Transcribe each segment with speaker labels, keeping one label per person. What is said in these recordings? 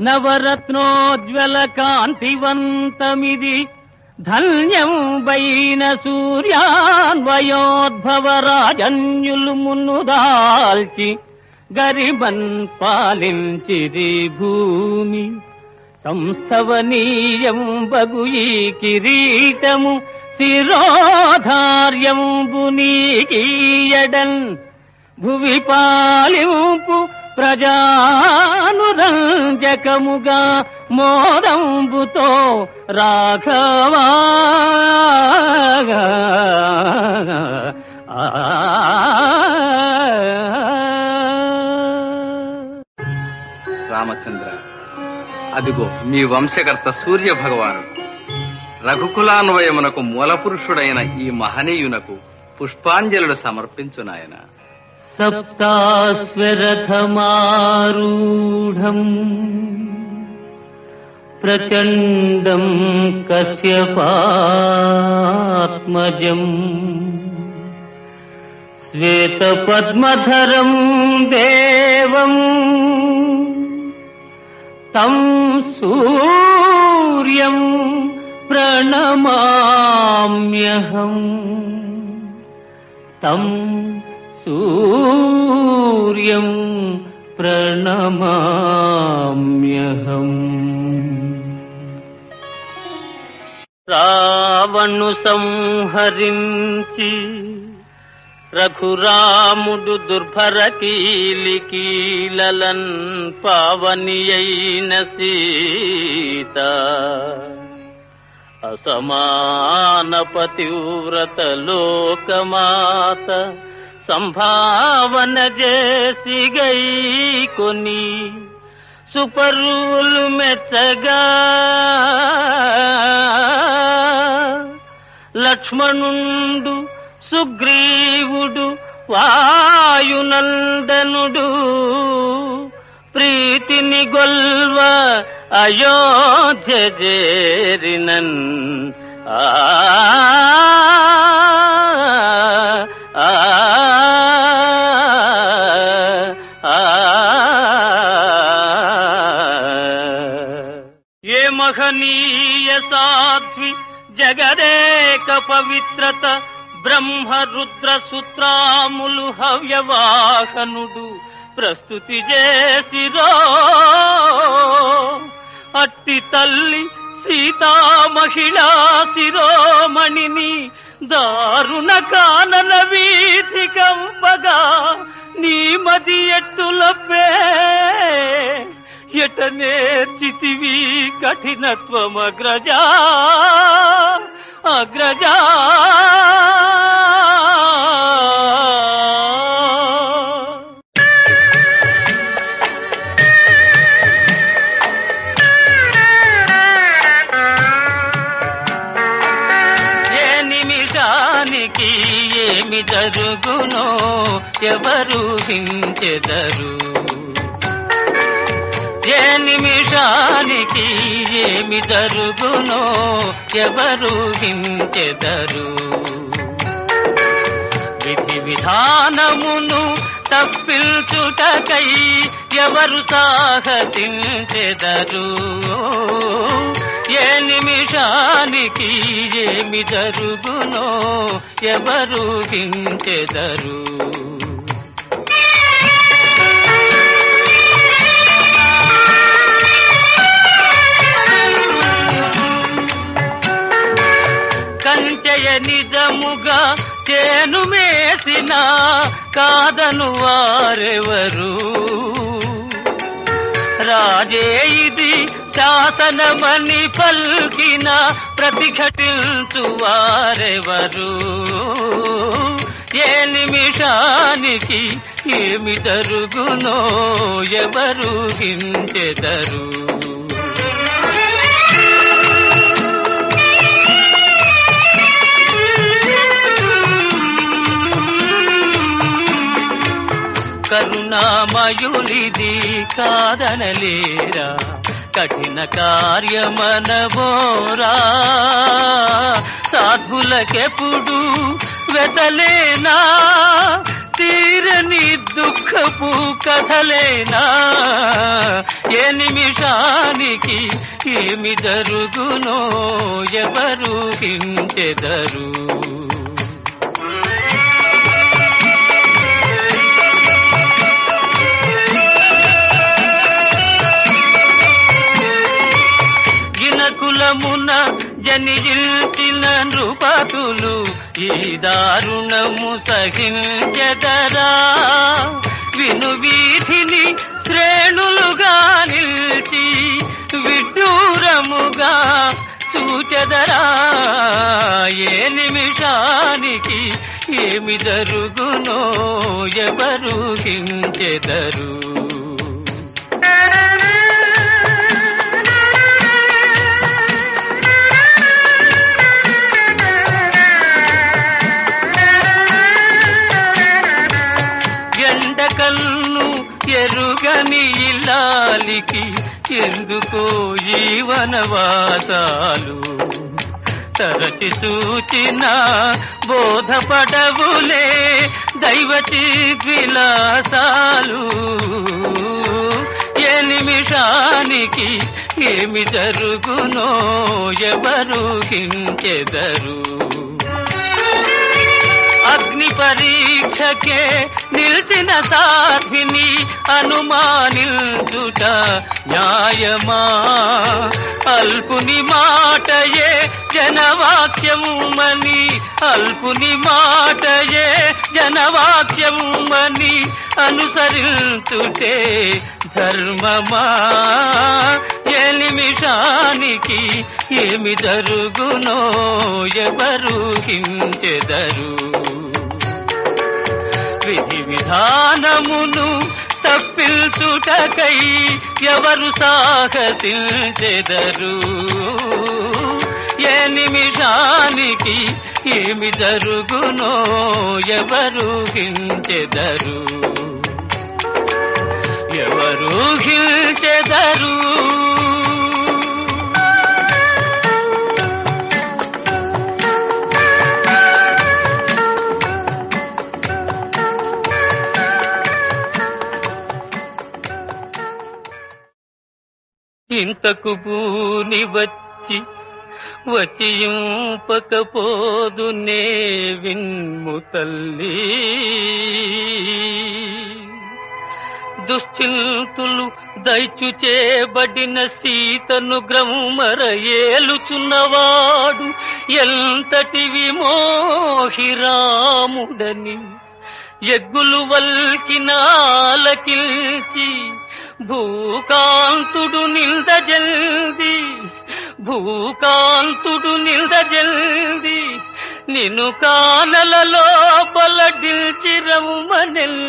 Speaker 1: నవరత్నోజ్వల కాంతివంతమిది ధన్యం వైన సూర్యాన్వయోద్భవ రాజన్యులు మున్నుదాల్చి గరిబన్ పాలించిరి భూమి. సంస్థవనీయం బగు ఈ కిరీటము శిరోధార్యంబు నీకీయడన్ భువి పాలింపు ప్రజానురంజకముగా మోదంబుతో రాఘవా.
Speaker 2: రామచంద్ర అదిగో మీ వంశకర్త సూర్య భగవాను రఘుకులాన్వయమునకు మూలపురుషుడైన ఈ మహనీయునకు పుష్పాంజలుడు సమర్పించునాయన.
Speaker 1: सप्तास्वरथमारूढम् प्रचण्डम् प्रचण्डं कस्य पात्मजम् श्वेतपद्मधरं देवम् तं सूर्यम् प्रणमाम्यहम् तम् सू సూర్యం ప్రణమామ్యహం. రావణు సంహరించి రఘురాముడు దుర్భర కీలికీలలన్ పావని సీత. అసమాన పతివ్రత లోకమాత సంభావన చేసి గై కొని సుపరులు మెచ్చగా లక్ష్మణుండు సుగ్రీవుడు వాయునందనుడు ప్రీతిని గొల్వ అయోధ్య చేరినన్. ఆ ఆ, ఆ, సాధ్వి జగదేక పవిత్రత బ్రహ్మ రుద్ర సూత్రాములు హవ్యవాహనుడు ప్రస్తుతి చేసిరో. అట్టి తల్లి సీతా మహిళా శిరోమణిని దారుణ కానన వీధి కంపగా నీ మది ఎట్టులపే ఎట చితివి కఠినత్వం అగ్రజా ఏ నిమిషానికి ఏమి జరుగునో ఎవరు హించెదరు? నిమిషానికి ఏమి జరుగునో ఎవరు హించెదరు? విధి విధానమును తప్పించుటకై ఎవరు సాహసించెదరు? ఏ నిమిషానికి ఏమి జరుగునో ఎవరు హించెదరు? కంచెయ నిజముగా చేను మేసిన కాదను వారెవరు? రాజే ఇది శాసనమని పల్కిన ప్రతిఘటించు వారెవరు? ఏ నిమిషానికి ఏమి జరుగునో ఎవరు గించెదరు? కరుణామయులిది కాదనలేరా? కఠిన కార్యమనబోరా సాధులకెప్పుడు వెతలేనా? తీరని దుఃఖపు కథలేనా? ఏ నిమిషానికి ఏమి జరుగునో ఎవరు హించెదరు గినకులమున జనిజిల్చిన నృపతులు ఈ దారుణము సహించెదరా. విను వీధిని శ్రేణులుగా నిల్చి విడ్డూరముగా చూచెదరా. ఏ నిమిషానికి ఏమి జరుగునో ఎవరు హించెదరు. నీ ఇల్లాలికి ఎందుకో జీవనవాసాలు తరచి సూచిన బోధపడవులే దైవతి విలాసాలు ఏ నిమిషానికి ఏమి జరుగునో ఎవరు కించెదరు అగ్ని పరీక్షకే నిలిచిన సాధిని అనుమానించుట న్యాయమా? అల్పుని మాటయే జనవాక్యముమని అల్పుని మాటయే జనవాక్యముమని అనుసరించుటే ధర్మమా? ఏ నిమిషానికి ఏమి జరుగునో ఎవరు హించెదరు విధి విధానమును తప్పిల్చుటకై ఎవరు సాహసించెదరు? ఏ నిమిషానికి ఏమి జరుగునో ఎవరు హించెదరు? ఎవరు హించెదరు? ఇంతకు పూని వచ్చి వచియుంపకపోదు నే విన్ము తల్లి. దుశ్చింతులు దయచు చేయబడిన సీతను గ్రమ్మర ఏలుచున్నవాడు ఎంతటి విమోహిరాముడని ఎగ్గులు వల్కినాలకిల్చి భూకాంతుడు నిల్దజల్ది భూకాంతుడు నిల్దజల్ది నిన్ను కానల లోపల డిల్చిరముమనెల్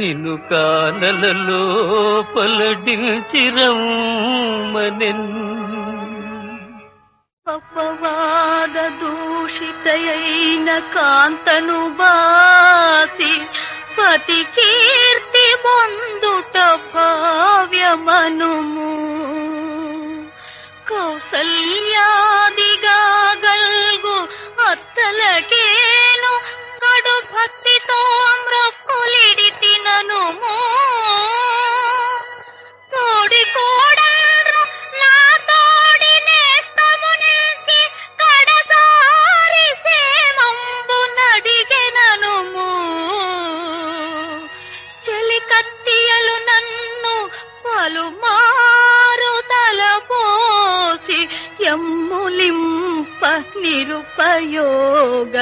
Speaker 1: నిన్ను కానల లోపల డిల్చిరముమనెల్
Speaker 3: అపవాద దూషితయైన కాంతను బాసి పతి కీర్తి పొందుట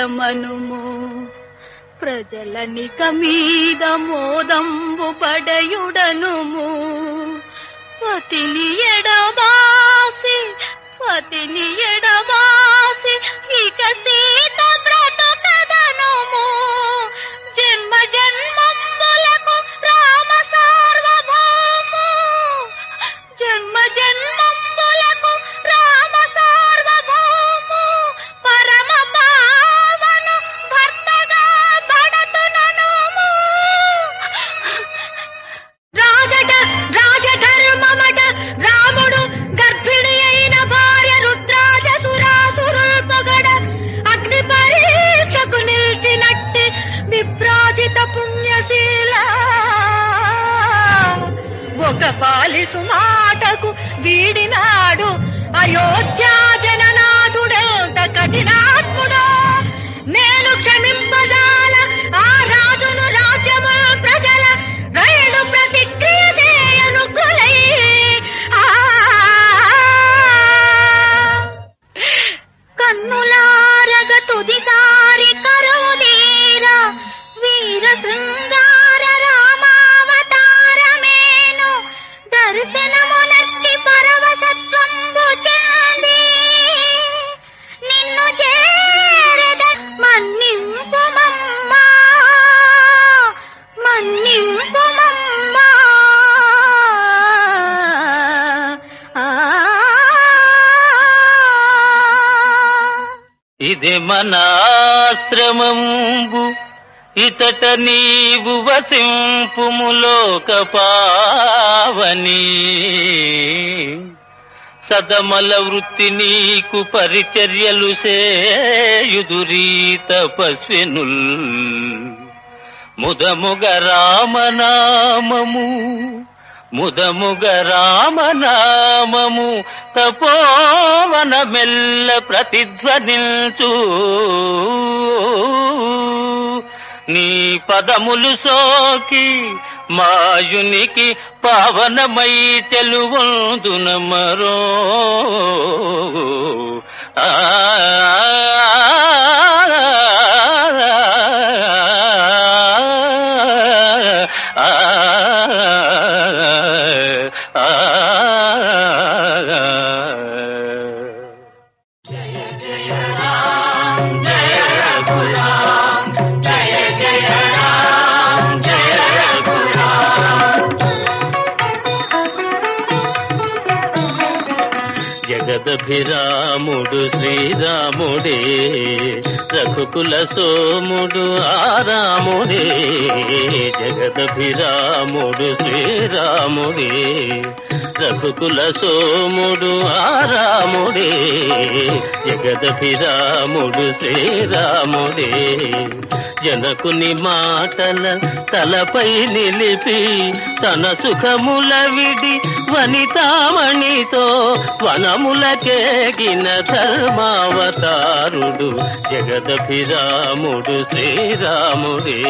Speaker 3: నిరుపయోగమనుము ప్రజలనిక మీద మోదంబు పడయుడనుము. పతిని ఎడదాసి పతిని ఎడ ఒక బాలిసు మాటకు వీడినాడు. అయోధ్యా జననాథుడంత
Speaker 1: కఠినా మనాశ్రమంబు ఇతట నీవు వసింపుములోక పావని సదమల వృత్తి నీకు పరిచర్యలు సేయుదురీ తపస్వినుల్ ముదముగ రామనామము ముదముగ రామనామము తపోవన మెల్ల ప్రతిధ్వనిల్చు నీ పదములు సోకి మాయునికి పావనమై చెలువందున మరో ఆ అభిరాముడు శ్రీరాముడే రఘుకుల సోముడు ఆరాముడే జగదభిరాముడు శ్రీరాముడే రఘుకుల సోముడు ఆరాముడే జగదభిరాముడు శ్రీరాముడే. జనకుని మాటల తలపై నిలిపి తన సుఖముల విడి వనితామణితో వనములకేగిన ధర్మావతారుడు జగదభిరాముడు శ్రీరాముడే.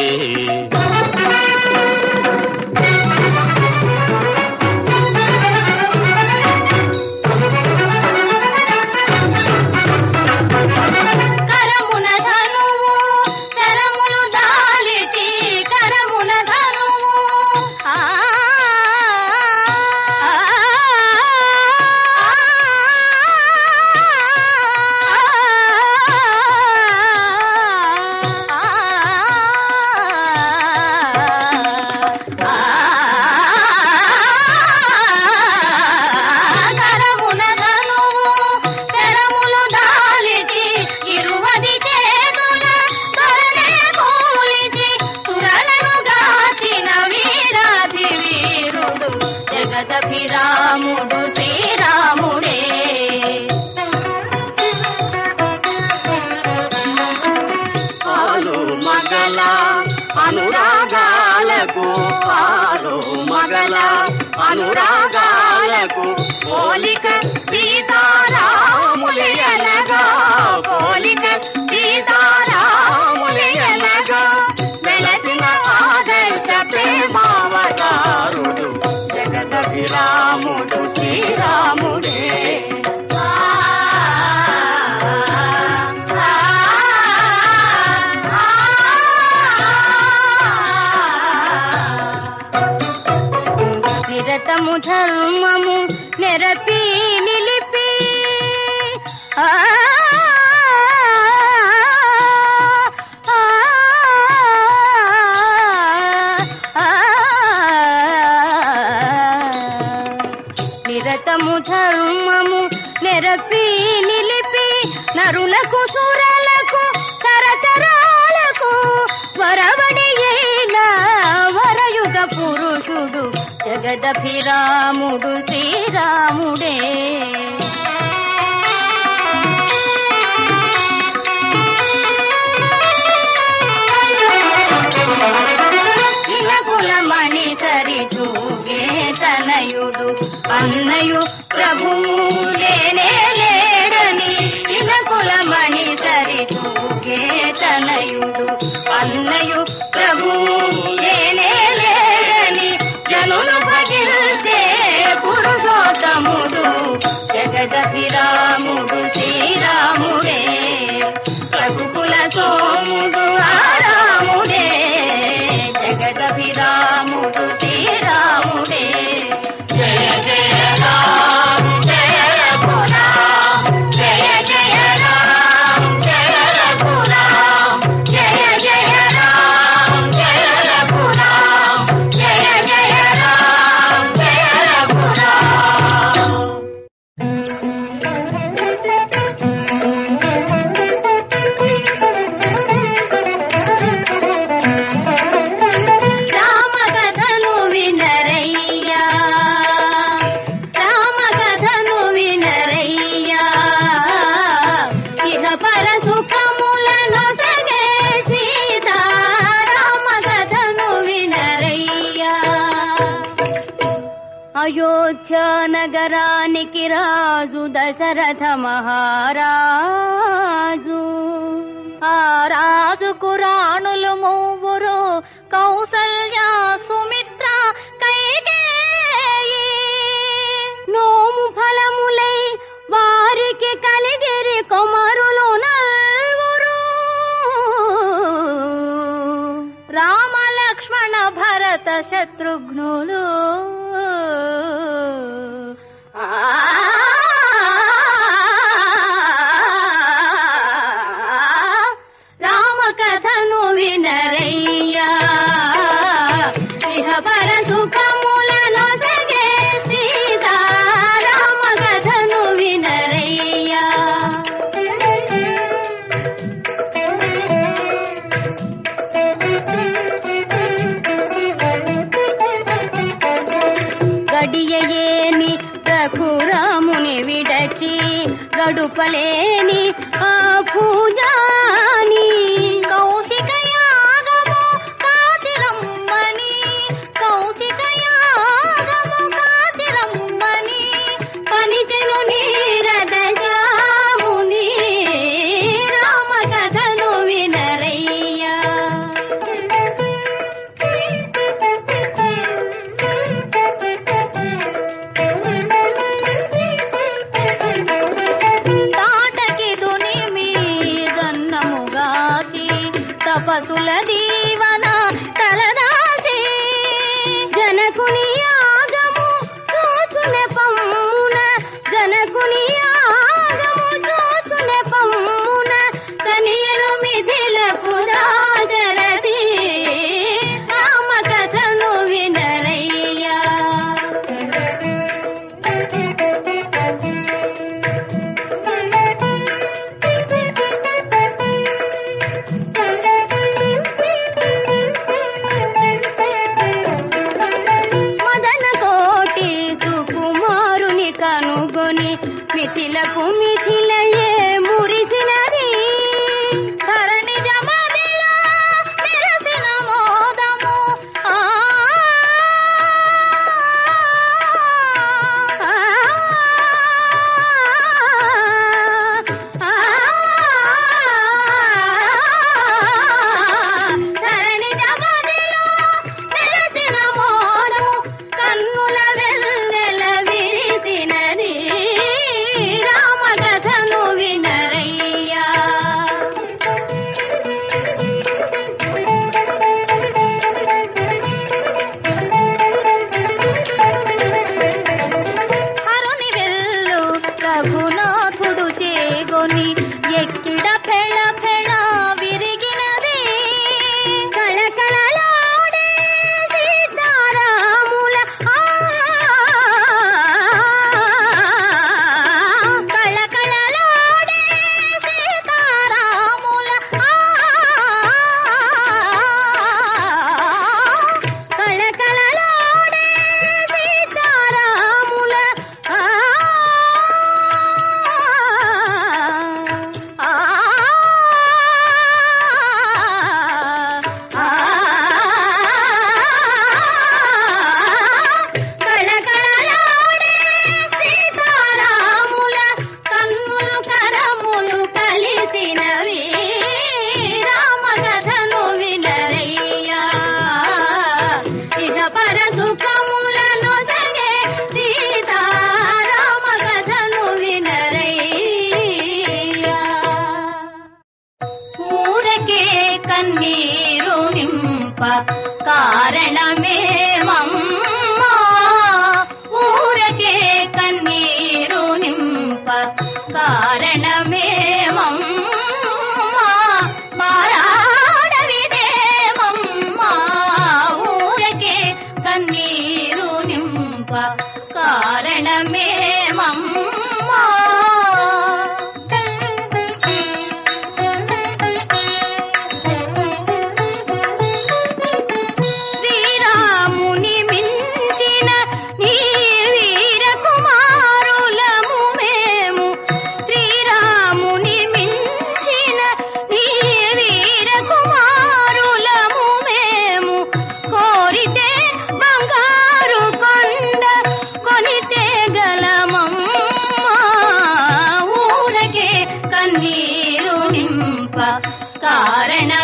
Speaker 3: నిరతము ధర్మము రాముడు శ్రీరాముడే. ఇనకులమణి సరి చూగే తనయుడు అన్నయు ప్రభువు లేనే లేడని. ఇనకులమణి సరి చూగే తనయుడు అన్నయు ప్రభువు లేనే పురుషోత్తముడు జగదభిరాముడు శ్రీరాముడే. ప్రభుకుల సోముడు దశరథ మహారాజు. ఆ రాజుకు రాణులు మూవురు కౌసల్య సుమిత్ర కైకేయి. నోము ఫలములై వారికి కలిగిరి కొమరులు నల్వురు. రామలక్ష్మణ భరత శత్రుఘ్నులు. కుటిలకు మిథిల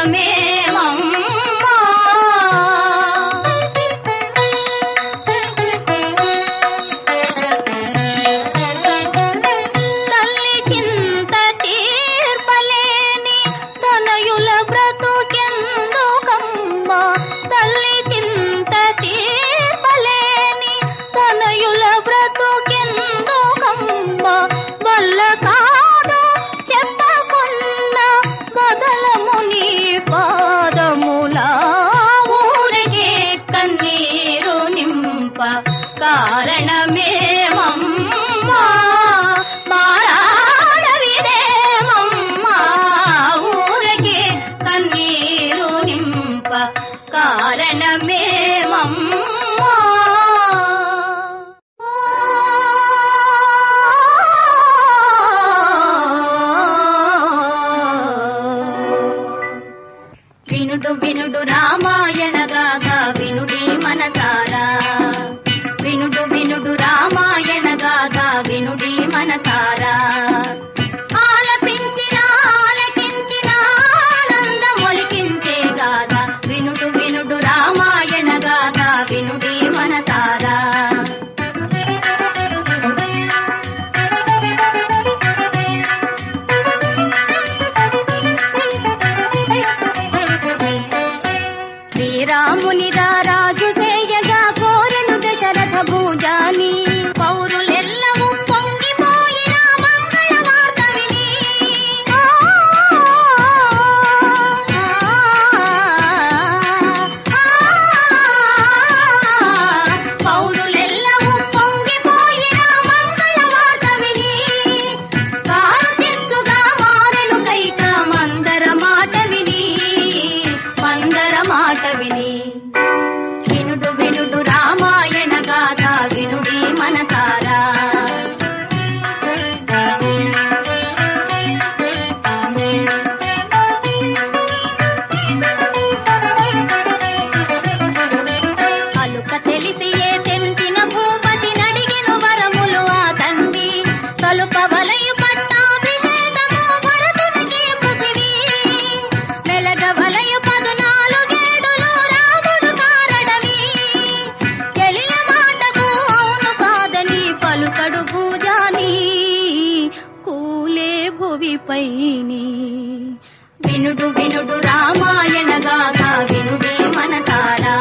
Speaker 3: me. వినుడి మన తారా. వినుడు రామాయణ గాథ వినుడి మనసారా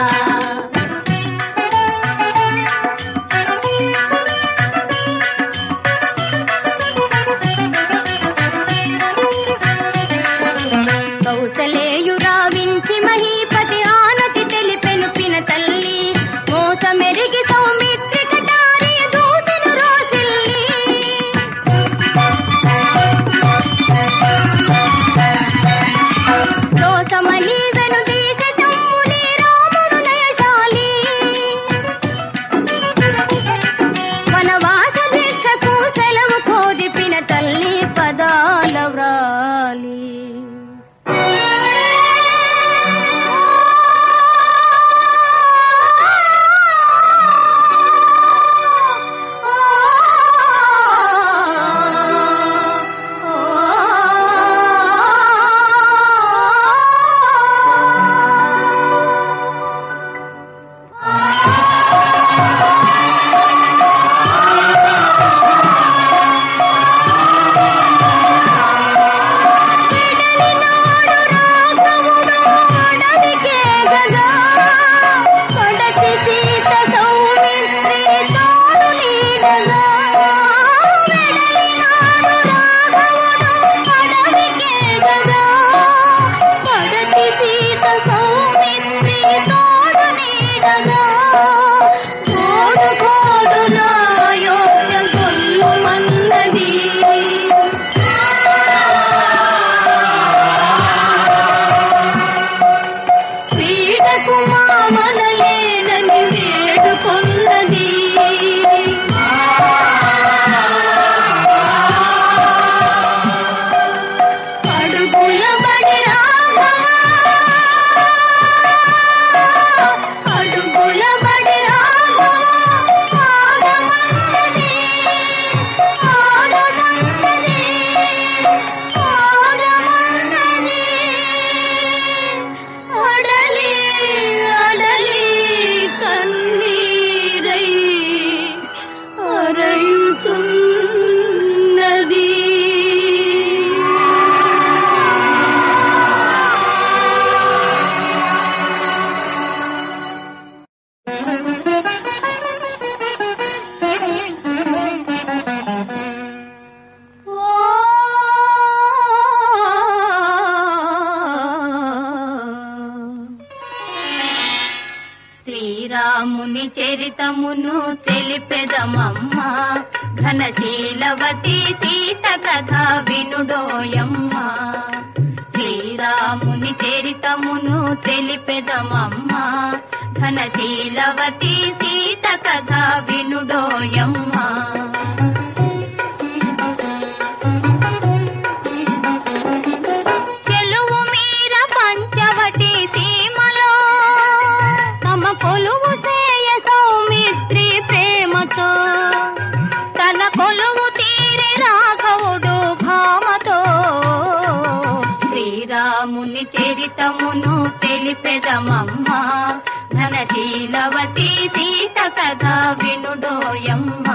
Speaker 3: చరితమును తెలిపెదమమ్మా. ఘనశీలవతి సీత కథ వినుడోయమ్మా. శ్రీరాముని చరితమును తెలిపెదమమ్మా. ఘనశీలవతి సీత కథ వినుడోయమ్మా. తెలిపెదమమ్మా ఘనశీలవతి సీత కథ వినుడోయమ్మ.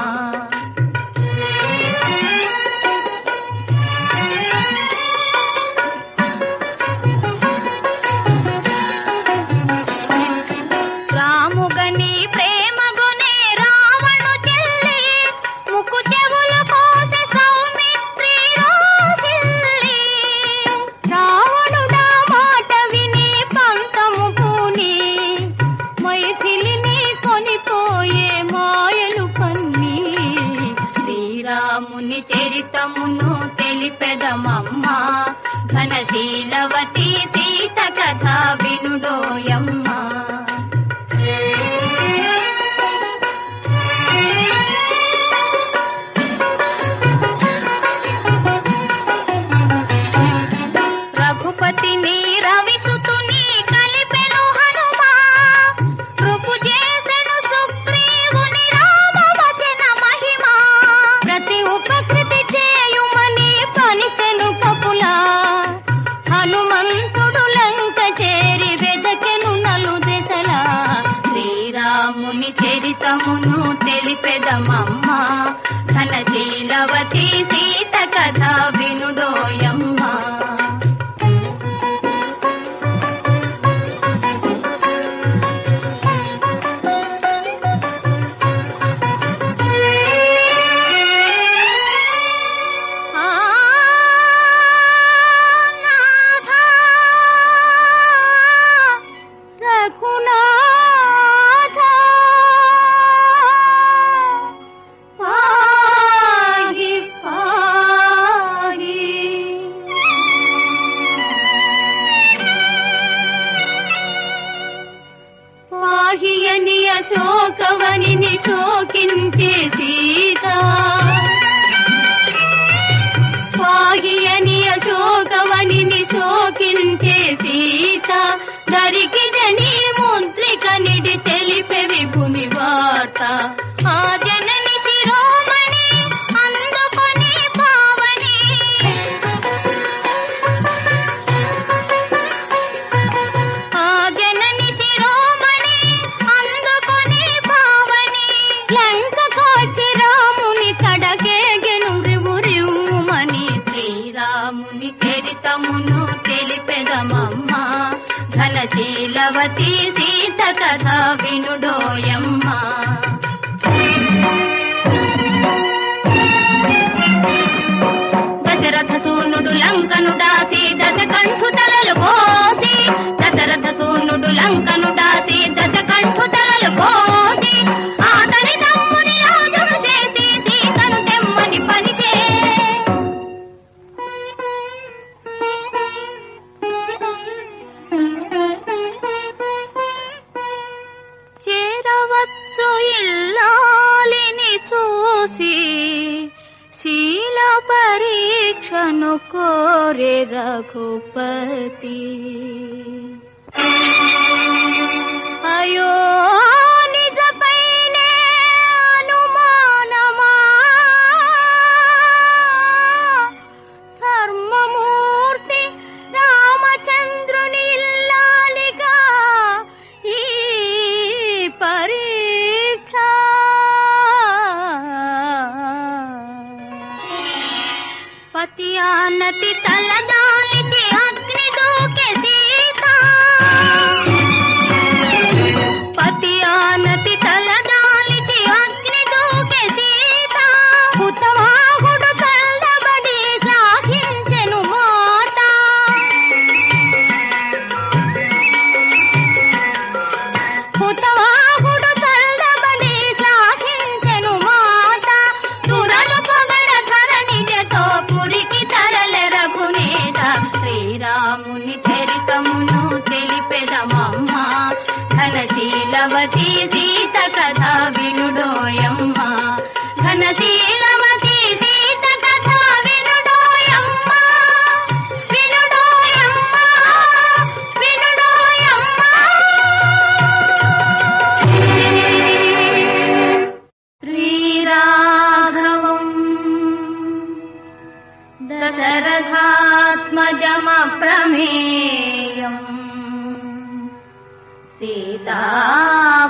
Speaker 3: सीतापतिम्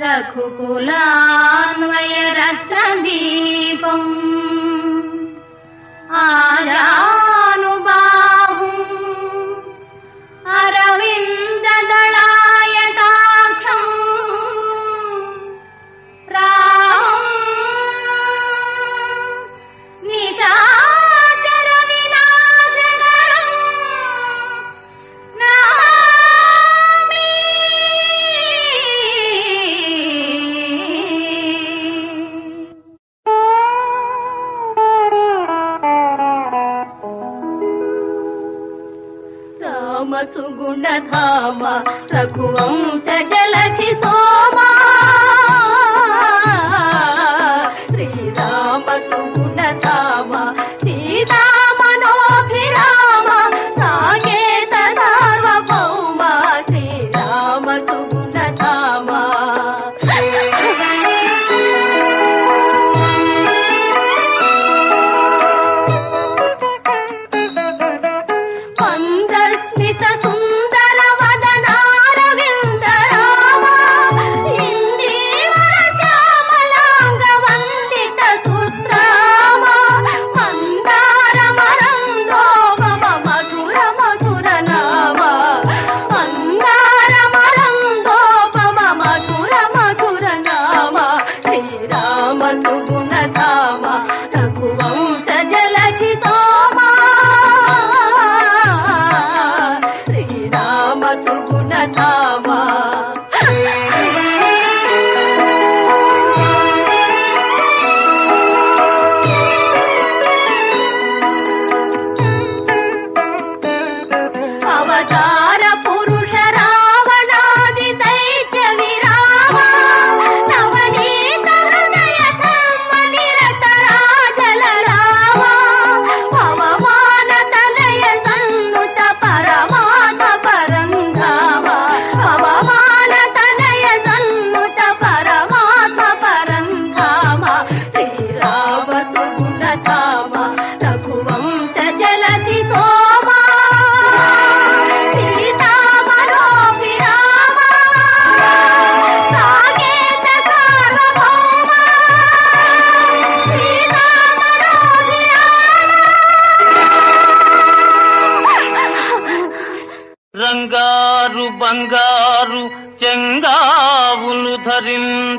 Speaker 3: रघुकुलान्वयरत्र दीपम् आरानुबाहु अरवि गोकुलधाम
Speaker 1: रघुवंश जलधि सो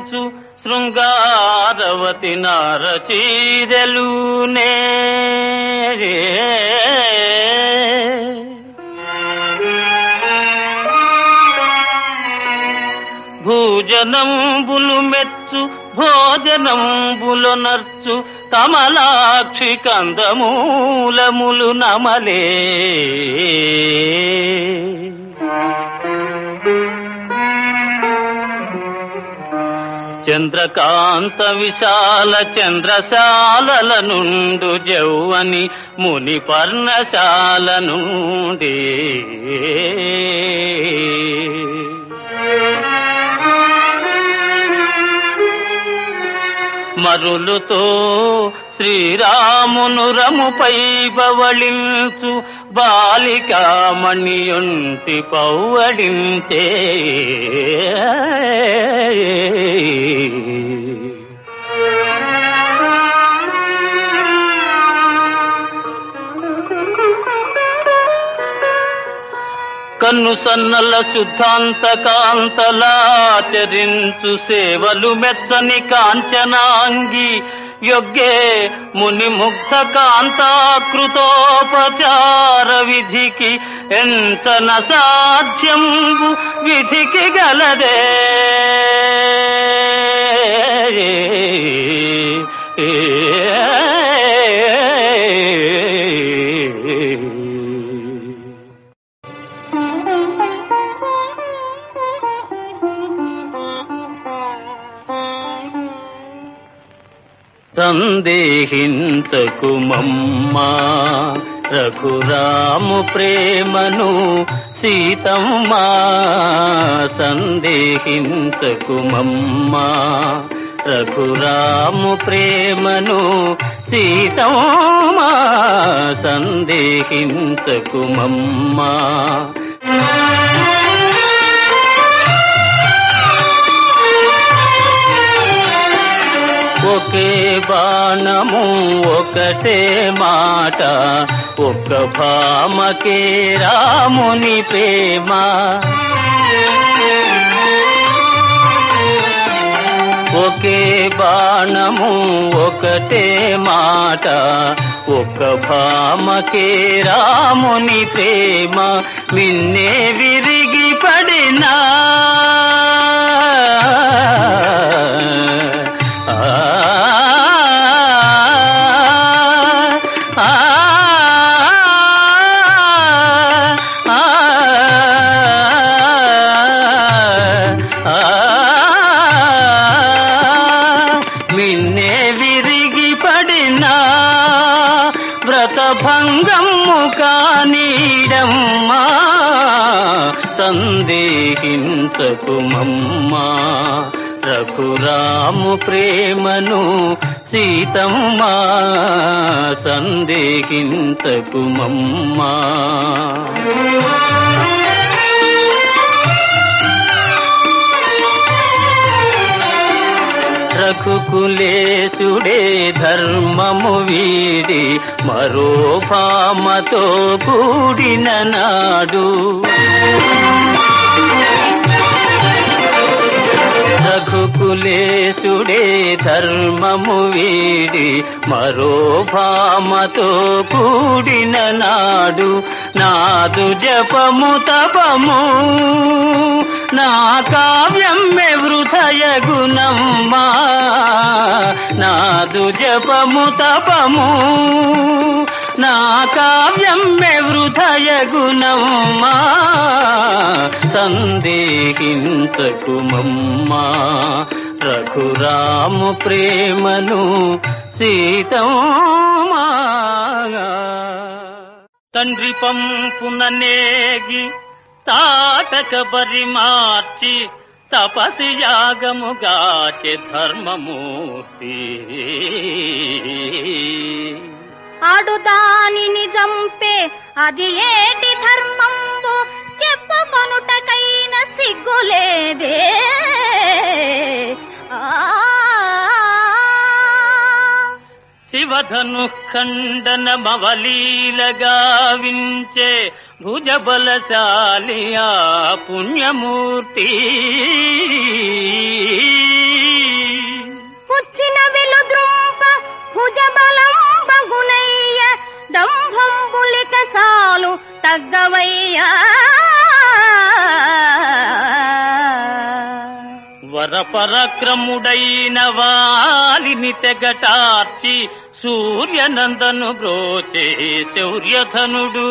Speaker 1: ధరించు శృంగారవతి నారచీరలునే భూజనంబులు మెచ్చు భోజనంబులు నర్చు కమలాక్షి కందమూలములు నమలే. చంద్రకాంత విశాల చంద్రశాలల నుండు జౌవని ముని పర్ణశాల నుండి. మరులుతో శ్రీరామును రముపై బవళించు బాలికామణియుంటి పౌవడించే. కన్ను సన్నల శుద్ధాంత కాంతలాచరించు సేవలు మెచ్చని కాంచనాంగి యొగ్గే ముని ముగ్ధ కాంతాకృతోపచార విధికి ఎంత నసాధ్యంబు విధికి గలదే ఏ సందేహింతకు మమ్మా రఘురాము ప్రేమను సీతమ్మా. సందేహించకు మమ్మా రఘురాము ప్రేమను సీతమ్మా. సందేహించకుమమ్మా ఒకే బాణము ఒకటే మాట. ఒక్క భామకే రాముని ప్రేమ. ఒకే బాణము ఒకటే మాట. ఒక్క భామకే రాముని ప్రేమ. నిన్నే విరిగి పడినా. 啊 రాము ప్రేమను సీతమ్మా సందేహించకుమమ్మా రఘుకులేశుడే ధర్మము వీడి మరో భామతో కూడిన నాడు లేసుడే ధర్మము వీడి మరో భామతో కూడిన నాడు నాదు జపము తపము. నా కావ్యం వృధయ గుణమ్మా నాదు జపము తపము. నా కావ్యం వృధయ గుణమ్మా సందేహించకుమమ్మా. రఘురాము ప్రేమను సీతమ్మా తండ్రి పంపుననేగి తాటక బరి మార్చి తపసి యాగముగాచి ధర్మమూర్తి.
Speaker 3: ఆడు దానిని జంపే అది ఏటి ధర్మంబు? చెప్పుకొనుటకైన సిగ్గులేదే.
Speaker 1: శివధను ఖండన మవలీలగా వించే భుజబలశాలియా పుణ్యమూర్తి.
Speaker 3: పుచ్చిన వెలుద్రుంప భుజబలం బగునయ్య దంభంబులిక సాలు తగ్గవయ్యా.
Speaker 1: వరపరక్రముడైన వాలిని తెగటార్చి సూర్యనందను బ్రోచే శౌర్యధనుడు.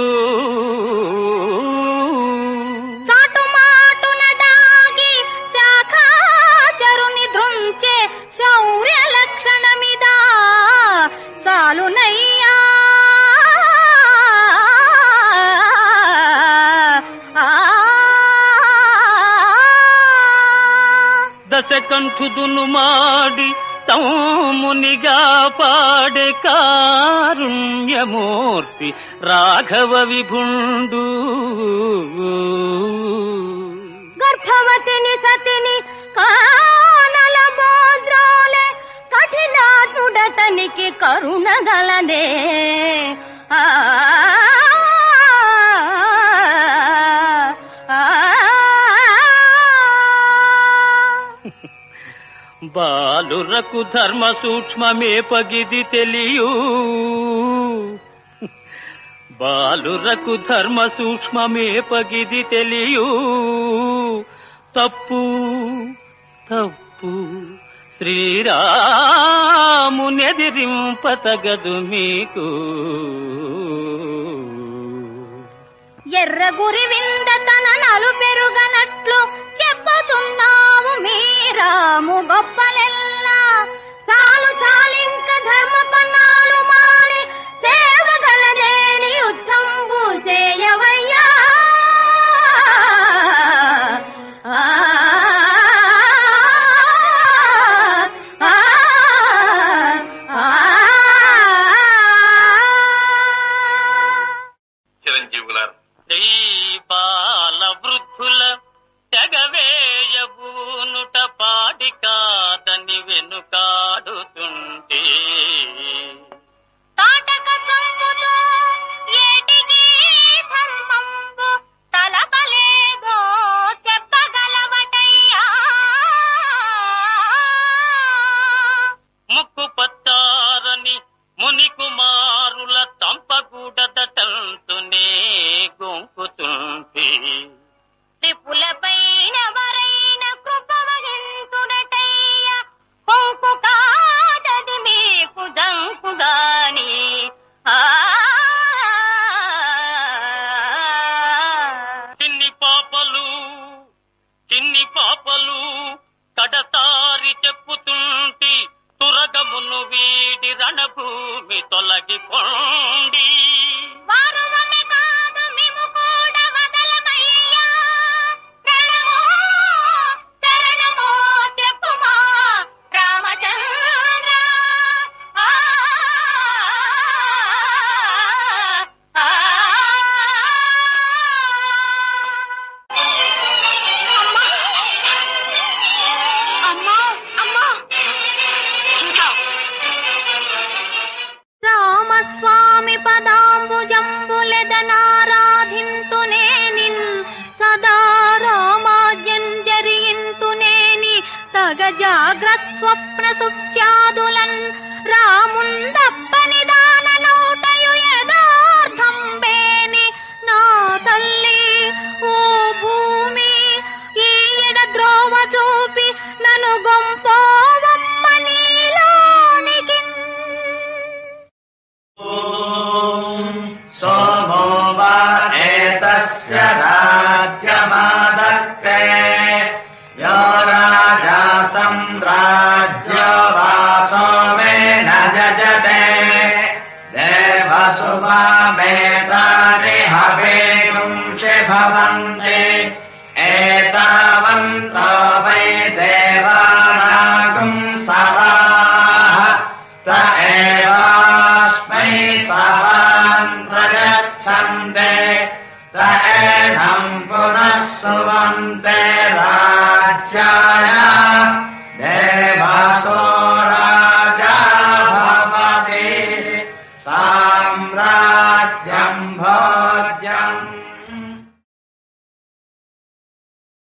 Speaker 3: చాలునై
Speaker 1: దశకంఠుదును మాడి తమ్మునిగా పాడే కారుణ్యమూర్తి రాఘవ విభుండు.
Speaker 3: గర్భవతిని సతిని కానల బోద్రోలే కఠినాతుడతనికి కరుణ గలదే. ఆ
Speaker 1: బాలురకు ధర్మ సూక్ష్మమే పగిది తెలియు. బాలురకు ధర్మ సూక్ష్మమే పగిది తెలియు. తప్పు తప్పు శ్రీరామునెదిరింపతగదు మీకు.
Speaker 3: ఎర్ర గురి వింద తన నలు పెరుగనట్లు చెప్పుతున్నావు మీరాము గొప్పలెల్లా చాలు చాలింక ధర్మ పన్నాలు మారి సేవగలదేని యుద్ధంబు చేయవయ్యా?